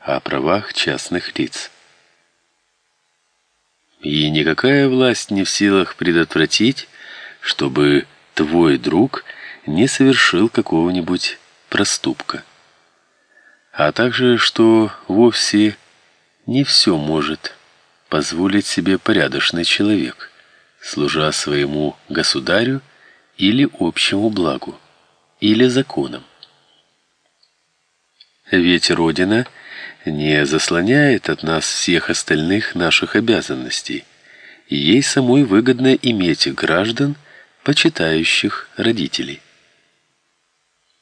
о правах частных лиц. И никакая власть не в силах предотвратить, чтобы твой друг не совершил какого-нибудь проступка. А также, что вовсе не все может позволить себе порядочный человек, служа своему государю или общему благу, или законам. Ведь Родина не заслоняет от нас всех остальных наших обязанностей, и ей самой выгодно иметь граждан, почитающих родителей.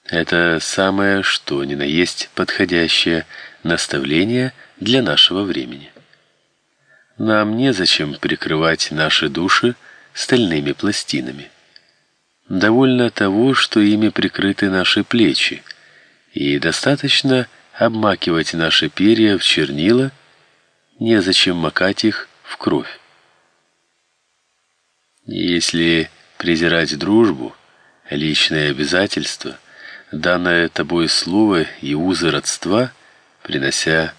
Это самое, что ни на есть подходящее наставление для нашего времени. Нам незачем прикрывать наши души стальными пластинами. Довольно того, что ими прикрыты наши плечи, и достаточно обмакивать наши перья в чернила, незачем макать их в кровь. Если презирать дружбу, личные обязательства, данное тобой слово и узы родства, принося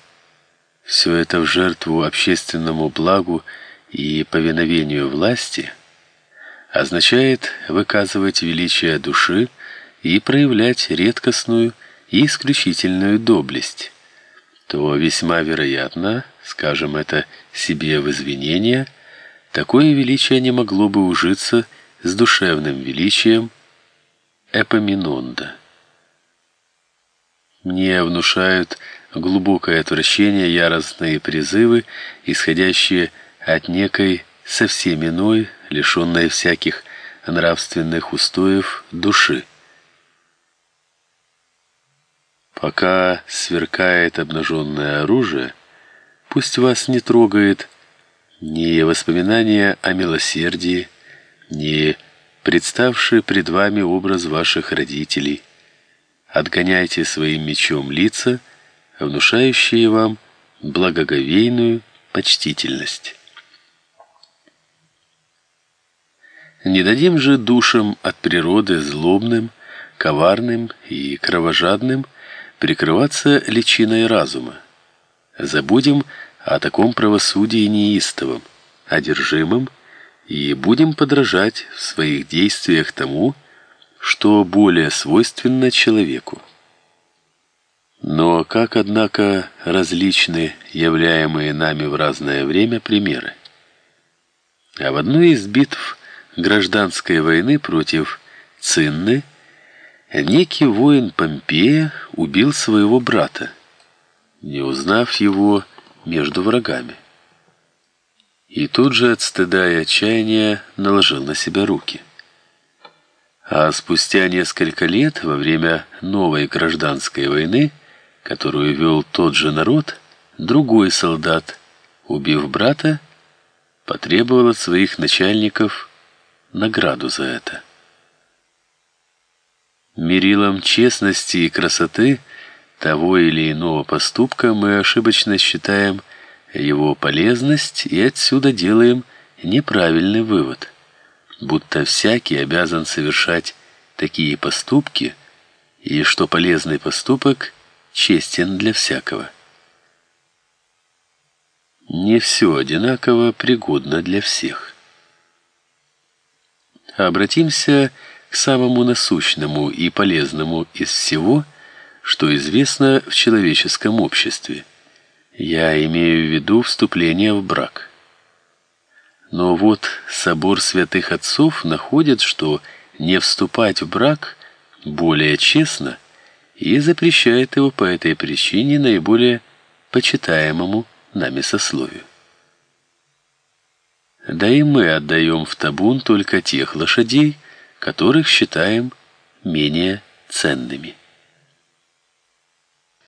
все это в жертву общественному благу и повиновению власти, означает выказывать величие души и проявлять редкостную и исключительную доблесть, то весьма вероятно, скажем это себе в извинение, такое величие не могло бы ужиться с душевным величием Эпоминонда. Мне внушают глубокое отвращение яростные призывы, исходящие от некой совсем иной, лишенной всяких нравственных устоев души. Пока сверкает обнаженное оружие, пусть вас не трогает ни воспоминания о милосердии, не представший пред вами образ ваших родителей. Отгоняйте своим мечом лица, внушающие вам благоговейную почтительность. Не дадим же душам от природы злобным, коварным и кровожадным прикрываться личиной разума. Забудем о таком правосудии неистовом, одержимом и будем подражать в своих действиях тому, что более свойственно человеку. Но как однако различны являемые нами в разное время примеры. А в одной из битв гражданской войны против Цинны некий воин Помпея убил своего брата, не узнав его между врагами и тут же от стыда и отчаяния наложил на себя руки. А спустя несколько лет, во время новой гражданской войны, которую вел тот же народ, другой солдат, убив брата, потребовал от своих начальников награду за это. Мерилом честности и красоты того или иного поступка мы ошибочно считаем его полезность и отсюда делаем неправильный вывод, будто всякий обязан совершать такие поступки, и что полезный поступок честен для всякого. Не все одинаково пригодно для всех. Обратимся к самому насущному и полезному из всего, что известно в человеческом обществе я имею в виду вступление в брак. Но вот собор святых отцов находит, что не вступать в брак более честно и запрещает его по этой причине наиболее почитаемому нами сословию. Да и мы отдаем в табун только тех лошадей, которых считаем менее ценными.